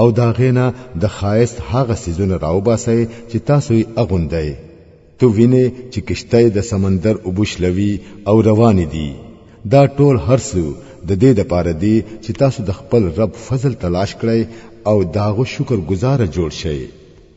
او دا غینا د خایست هغه سيزونه راوباسي چې تاسو یې اغوندئ تو ویني چې کشته د سمندر وبشلوي او روان دي دا ټول هرڅو د دې د پاره دي چې تاسو د خپل رب فضل تلاش کړئ او داغو شکر گزار جوړ شئ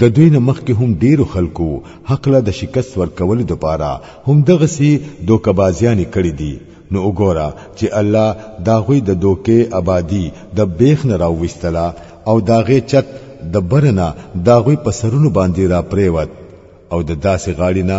د دوی نه مخکې هم ډیرو خلکو هکله د شکست ورکولو دپاره هم دغسې دوکه بازیانې کړې دي نو وګوره چې الله د هغوی د دوکې ابادي د بیخ نه راوویستله او د هغې چت د بره نه د هغوی په سرونو باندې راپریوت او د داسې غاړي نه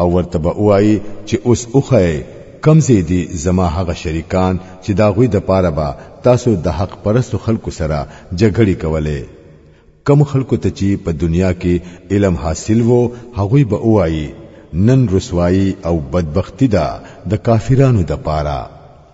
او ورته به وایي چې اوس وښیئ کوم ځای دي زما هغه شریکان چې د هغوی دپاره به تاسو د حق پرستو خلکو سره جګړې کولې کوم خلکو ته چې په دنیا کې علم حاصل وو هغوی به ووایي نن رسوایی او بدبختی ده د کافرانو دپاره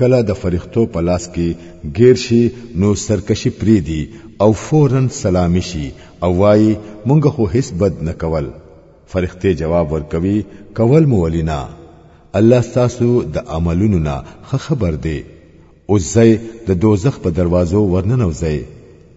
کله د فرښتو په لاس کې ګیر شي نو سرکشي پریدي او فورا سلامي شي او وایي مونږ خو هیڅ بد نه کول فرښتې جواب ورکوي کول مو ولي نه الله ستاسو د عملونو نه خبر دی اوس ځای د دوزخ په دروازو ورننوځئ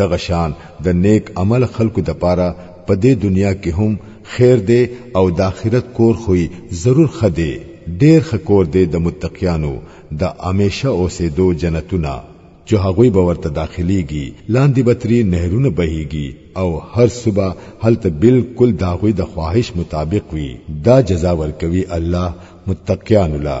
دغه شان د نیک عمل خلکو د پاره په دې دنیا کې هم خیر دی او د آخرت کور خوې ضرور خدي ډیر خکور دی د متقیانو د همیشه اوسېدو جنتونه چې هغه به ورته داخليږي لاندې بتري نهرونه بهيږي او هر صبح هلته بالکل داغوي د خواهش مطابق وي دا جزا ورکوي الله متقیان الله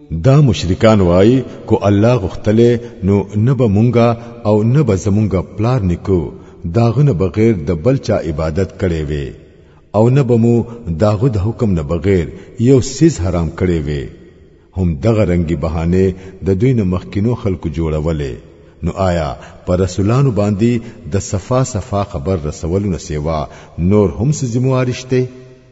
دا مشرکان وای کو الله غختله نو نه به مونږه او نه به زمونږه پلار نکو داغه نه بغیر د بل چا عبادت کړي وي او نه به مو داغه د حکم نه بغیر یو سیز حرام کړي وي هم دغه رنګي بهانه د دوی نه مخکینو خلکو جوړولې نو آیا پر رسولانو باندې د صفا صفا خبر رسولو نه سیوا نور هم څه ذمہ وارشته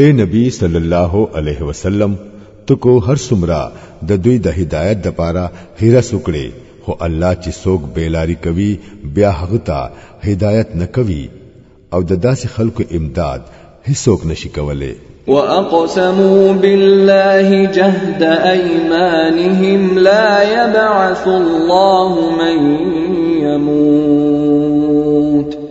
اے نبی صلی الله علیه وسلم تو کو هر سمرا د دوی د هدایت د پاره هیره سکړي خو الله چې سوق بیلاری کوي بیا هغه ته هدایت نه کوي او د داسې خلکو امداد هیڅوک نشي کوله واقسموا بالله جهد ايمانهم لا يبعث الله من يموت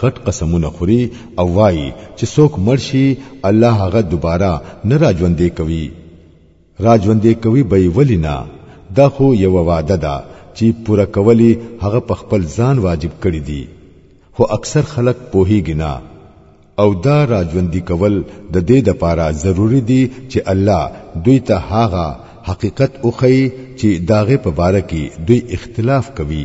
غټ قسمونه خوري او وایي چې څوک مړ شي الله هغه دوباره نه راژوندې کوي راژوندې کوي به یې ولې نه دا خو یوه وعده ده چې پوره کولی هغه په خپل ځان واجب کړي دي خو اکثر خلک پوهیږي نه او دا راژوندي کول د دې د پاره ضروری دي چې الله دوی ته هغه حقیقت وخی چې داغه په باره کې دوی اختلاف کوي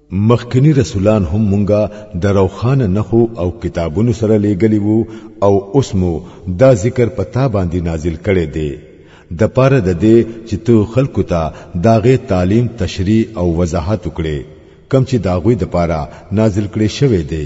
مخکنی رسولان هم مونږه د روخانه نخو او کتابونو سره لیګلی وو او اوس مو دا ذکر په تا باندې نازل کړي دی د پاره د دې چې تو خلکو ته داغه تعلیم تشریح او وضاحت وکړي کم چې داغوی د پاره نازل کړي شوی دی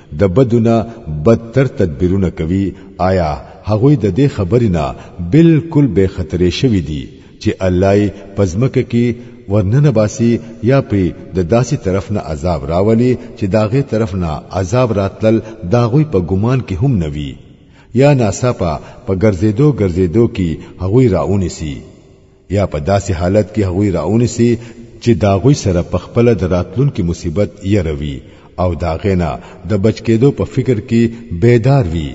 د بدونه بدتر تدبیرونه کوي آیا هغوی د دې خبرې نه بالکل بے خطرې شوي دي چې الله یې پزمکه کې ورننه باسي یا پرې د داسې طرف نه عذاب راولي چې داغه طرف نه عذاب راتلل داغوی په ګمان کې هم نوي یا ناڅاپه په ګرځېدو ګرځېدو کې هغوی راونیسي یا په داسې حالت کې هغوی راونیسي چې دا غوي سره په خپل دراتلونکو مصیبت يروي او دا غینا د بچ کېدو په فکر کې بیدار وي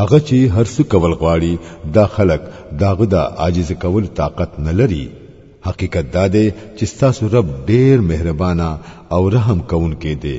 هغه چې هر څه کول غواړي دا خلک داغه د عاجز کول طاقت نه لري حقیقت دا دی چې تاسو رب ډیر مهربانا او رحم کوونکی دی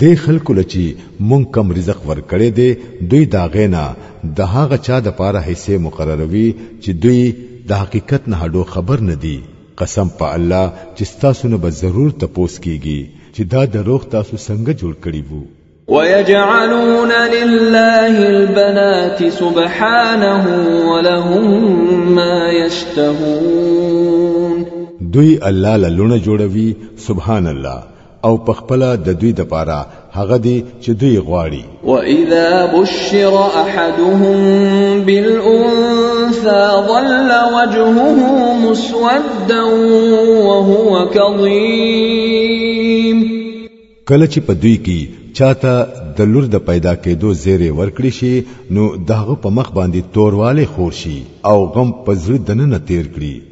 دې خلکو لچی مونږ کم رزق ورکړې دې دوی دا غینا د هغه چا د پاره حصے مقرروي چې دوی د حقیقت نه هډو خبر نه دي قسم په الله چې تاسو نه به ضرور تپوس کیږي چې دا دروغ تاسو څنګه جوړ کړی وو ويجعلون لله البنات سبحانه ولهم ما يشتهون دوی الله لونه جوړوي سبحان الله او په خپل د دوی د پاره هغه دی چې دوی غواړي واذا بشر احدهم بالانثى ظل وجهه مسودا وهو كظيم کله چې په دوی کې چاته د لور د پیدا کېدو زیره ورکړي شي نو داغه په مخ باندې تورواله خور شي او غم په زړه دنه تیر کړي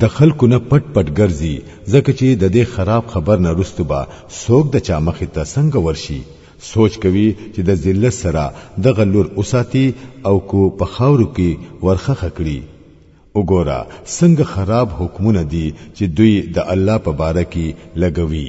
د خلکو نه پټ پټ ګرځي ځکه چې د دې خراب خبر نه رستو به سوګ د چا مخې ته څنګه ورشي سوچ کوي چې د ذلت سره د غلور اوساتي او کو په خاورو کې ورخخه کړي وګوره څنګه خراب حکمونه دي چې دوی د الله په باره کې لګوي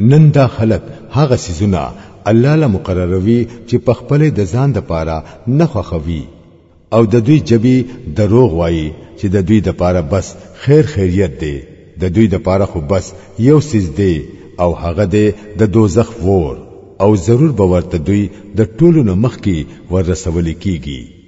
نن دا خلک هغه سيزونه الله له مقرروي چې په خپل د ځان د پاره نه خوخوي او د دوی جبي دروغ وایي چې د دوی د پاره بس خیر خیریت دی د دوی د پاره خو بس یو سیز دی او هغه دی د دوزخ ور او ضرور به ورته دوی د ټولو نه مخکي ورسول کیږي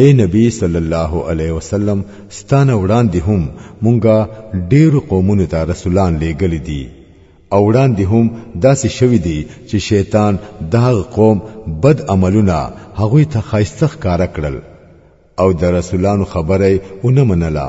اے نبی صلی الله علیه وسلم ستانه وړاندې هم مونږه ډیرو قومونو ته رسولان لیګل دي او وړاندې هم داسې شوی دی چې شیطان داغ قوم بد عملونه هغه ته خایسته ښکارا کړل او د رسولانو خبره ونه منله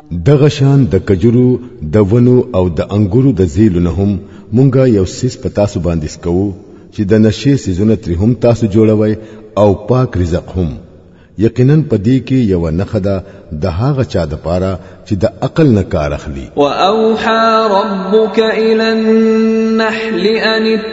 دغه شان د کجورو د ونو او د انګورو د زیلو نه هم مونږه یو سیس په تاسو باندې سکوو چې د نشې سیزونه ترې هم تاسو جوړوي او پاک رزق هم یقینا په دې کې یو نخه ده د هغه چا د پاره چې د عقل نه کار اخلي واوحى ربك الى النحل ان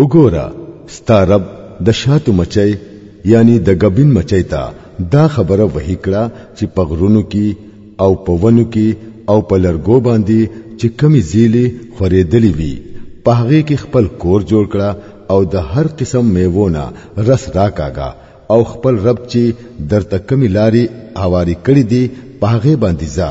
وګوره ستا رب د شاتو مچۍ یعنی د غبین مچۍ ته دا خبره وحی کړه چې په غرونو کې او په ونو کې او په لرګو باندې چې کمی زیلی خورېدلی وي په هغه کې خپل کور جوړ کړه او د هر قسم میوونه رس راکاګه او خپل رب چې درته کمی لاري هواري کړې دي په هغه باندې ځه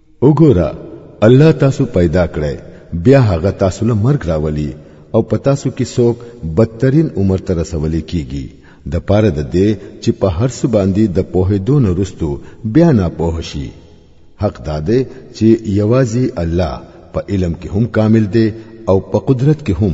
وګوره الله تاسو پیدا کړی بیا هغه تاسو له مرګ راولي او په تاسو کې څوک بدترین عمر ته رسولې کیږي د پاره د دې چې په هر څه باندې د پوهې دون رستو بیا نه پوه شي حق دا دی چې یوازې الله په علم کې هم کامل دی او په قدرت کې هم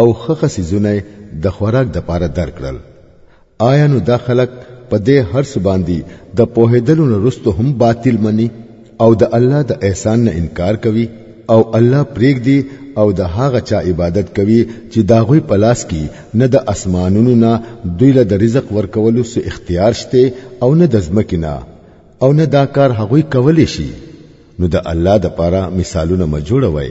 او خخه سيزونه د خوراک د پاره درکړل آیا نو دا خلق په دې هر څه باندې د پوهېدلو نه رستو هم باطل مني او د الله د احسان نه انکار کوي او الله پرېګ دی او د هغه چا عبادت کوي چې دا غوي پلاس کې نه د اسمانونو نه دوی له د رزق ورکولو سو اختیار شته او نه د ځمکې نه او نه دا کار هغوی کولی شي نو د الله د پاره مثالونه مجوړوي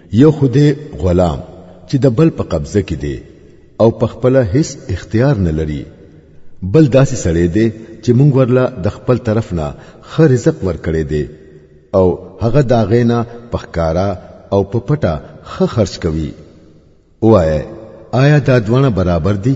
یو خو دې غلام چې د بل په قبضه کې دی او په خپل هیڅ اختیار نه لري بل داسې سړی دی چې مونږ ورله د خپل طرف نه خه رزق ورکړی دی او هغه دا غینا پخکارا او په پټه خه خرج کوي وایي آیا دا دوانه برابر دي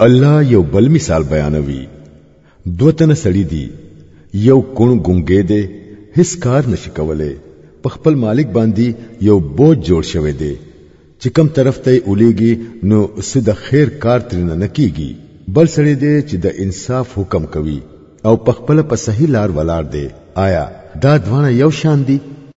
الله یو بل مثال بیانوي دوه تنه سړي دي یو کون ګونګې دی هیڅ کار نشي کولی په خپل مالک باندې یو بوج جوړ شوی دی چې کم طرف ته اولیږي نو څه د خیر کار ترنه نه کیږي بل سړی دی چې د انصاف حکم کوي او په خپل په صحیح لار ولاړ دی آیا دا دوانه یو شان دي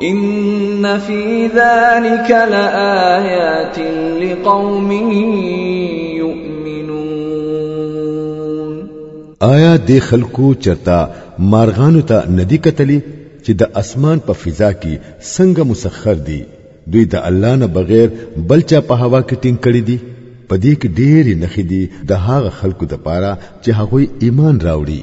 ان فی ذلک لآیات لقوم یؤمنون آیا د خلکو چرتا مارغانو ته ندی کتلی چې د اسمان په فضا کې څنګه مسخر دي دوی د الله نه بغیر بل چا په هوا کې ټینګ کړی دي په دې کې ډېرې نخې دي د هغه خلکو لپاره چې هغوی ایمان راوړي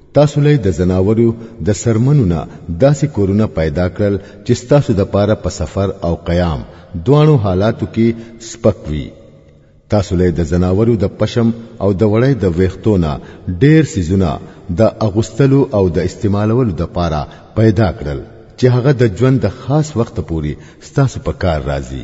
تاسو لای د زناورو د سرمنو نه داسې کورونه پیدا کړل چې تاسو د پاره په سفر او قیام دوانو حالاتو کې سپک وي تاسو لای د زناورو د پشم او د وړې د ویختونه ډیر سيزونه د اغوستلو او د استعمالولو د پاره پیدا کړل چې هغه د ژوند د خاص وخت پوري تاسو په کار راځي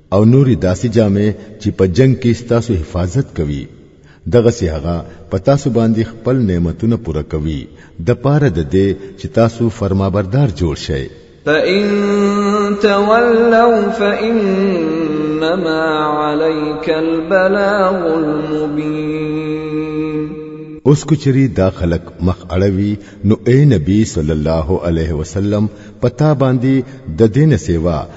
او نوري داسې جامې چې په جنگ کې ستاسو حفاظت کوي دغه سي هغه په تاسو باندې خپل نعمتونه پوره کوي د پاره د دې چې تاسو فرمابردار جوړ شئ فإن تولوا فإنما عليك البلاغ المبين اوس کوچري دا خلق مخ اړوي نو اے نبی صلی الله علیه وسلم پتا باندې د دین سیوا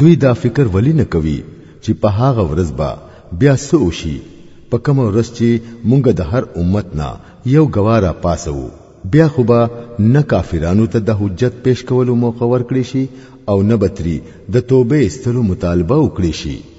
دوی دا فکر ولی نه کوي چې په هغه ورځ به بیا څه وشي په کوم ورځ چې مونږ د هر امت نه یو گواره پاسو بیا خو به نه کافرانو ته د حجت پیش کولو موقع ورکړي شي او نه بتري د توبه استلو مطالبه وکړي شي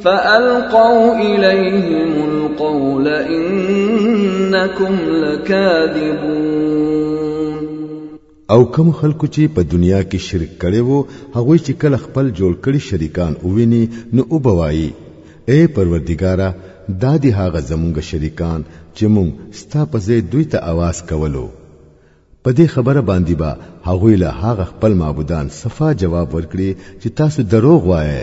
فالقوا اليهم القول انكم لكاذبون او کوم خلکو چې په دنیا کې شرک کړي وو هغه چې کله خپل جوړ کړي شریکان وویني نو او بوایي اے پروردګارا دا دی هغه زمونږ شریکان چې مونږ ستا په ځای دوی ته आवाज کولو په دې خبره باندې با هغه له هغه خپل معبودان صفا جواب ورکړي چې تاسو دروغ وایئ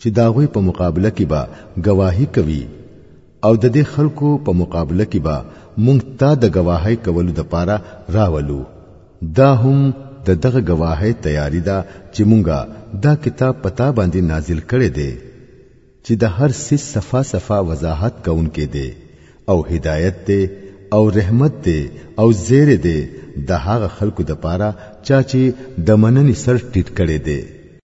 چې داغوی په مقابله کې به گواهی کوي او د دې خلکو په مقابله کې به مونږ تا د گواهی کولو د پاره راولو دا هم د دغه گواهی تیاری ده چې مونږه دا کتاب پتا باندې نازل کړي دي چې د هر سیس صفه صفه وضاحت کوونکې دي او هدایت دي او رحمت دي او زیر دي د هغه خلکو د پاره چا چې د مننې سر ټیټ کړي دي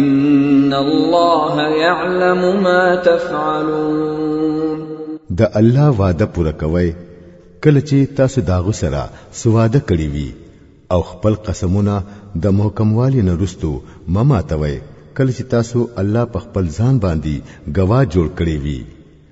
ان الله يعلم ما تفعلون د الله وعده پوره کوي کله چې تاسو داغه سره سواده کړی وي او خپل قسمونه د محکموالي نه رستو مماتوي کله چې تاسو الله په خپل ځان باندې گواه جوړ کړی وي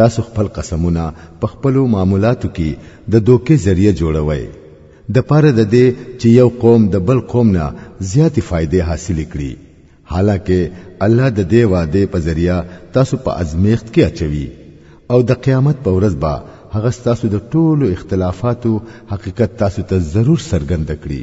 تاسو خپل قسمونه په خپلو معاملاتو کې د دوکې ذریعه جوړوئ د پاره د دې چې یو قوم د بل قوم نه زیاتې فائدې حاصلې کړي حالانکه الله د دې وعده په ذریعہ تاسو په ازمیخت کې اچوي او د قیامت په ورځ به هغه تاسو د ټولو اختلافاتو حقیقت تاسو ته ضرور سرګند کړي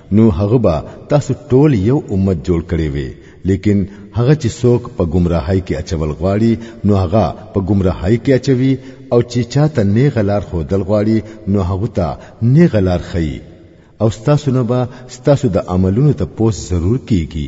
نو هغه به تاسو ټول یو امت جوړ کړي وي لیکن هغه چې څوک په گمراهۍ کې اچول غواړي نو هغه په گمراهۍ کې اچوي او چې چاته نه غلار خو دل غواړي نو هغه ته نه غلار خي او ستاسو نه به ستاسو د عملونو ته پوس ضرور کیږي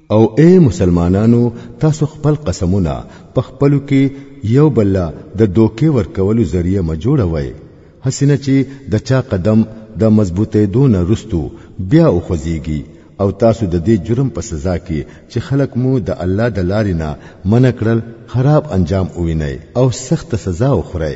او اے مسلمانانو تاسو خپل قسمونه په خپلو کې یو بل د دوکې ورکولو ذریعہ مه جوړوئ هسینه چې د چا قدم د مضبوطې دونه رستو بیا او خوځيږي او تاسو د دې جرم په سزا کې چې خلک مو د الله د لارې نه منع کړل خراب انجام ووینئ او سخت سزا وخورئ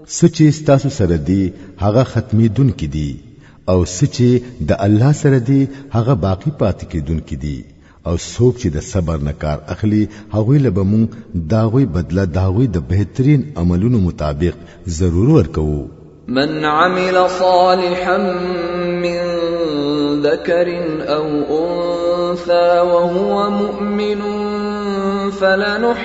سچې ستاسو سره دی هغه ختمي دن کې دي او سچې د الله سره دی هغه باقی پاتې کېدون کې دي او څوک چې د صبر نه کار اخلي هغه له به مونږ داغوي بدله داغوي د بهترین عملونو مطابق ضرور ورکوو من عمل صالحا من ذكر او انثى وهو مؤمن فلنحيينه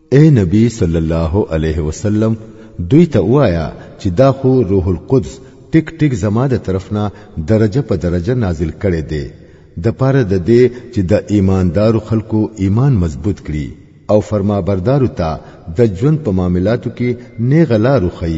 اے نبی صلی الله علیه وسلم دوی ته وایا چې دا خو روح القدس ټیک ټیک زما د طرف نه درجه په درجه نازل کړي دي د پاره د دې چې د ایماندارو خلکو ایمان مضبوط کړي او فرمابردارو ته د ژوند په معاملاتو کې نه غلارو خي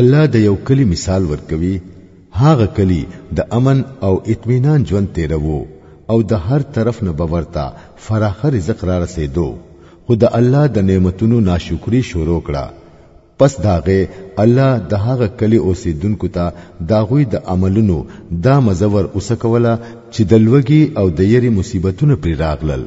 الله د یو کلی مثال ورکوي هغه کلی د امن او اطمینان ژوند تیرو او د هر طرف نه باورتا فراخ رزق را رسیدو خو د الله د نعمتونو ناشکری شروع کړه پس داغه الله د هغه کلی اوسیدونکو ته داغوی د عملونو دا مزور اوسکوله چې د لوګي او د یری مصیبتونه پر راغلل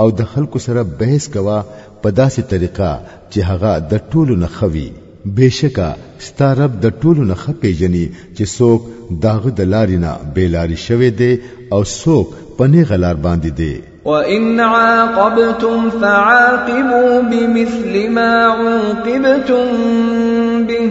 او د خلکو سره بحث کوه په داسې طریقه چې هغه د ټولو نه خوي بهشکه ستا رب د ټولو نه ښه پیژني چې څوک داغه د لارې نه بېلاري شوی دی او څوک په نیغه لار باندې دی وَإِنْ عَاقَبْتُمْ فَعَاقِبُوا بِمِثْلِ مَا عُوقِبْتُمْ بِهِ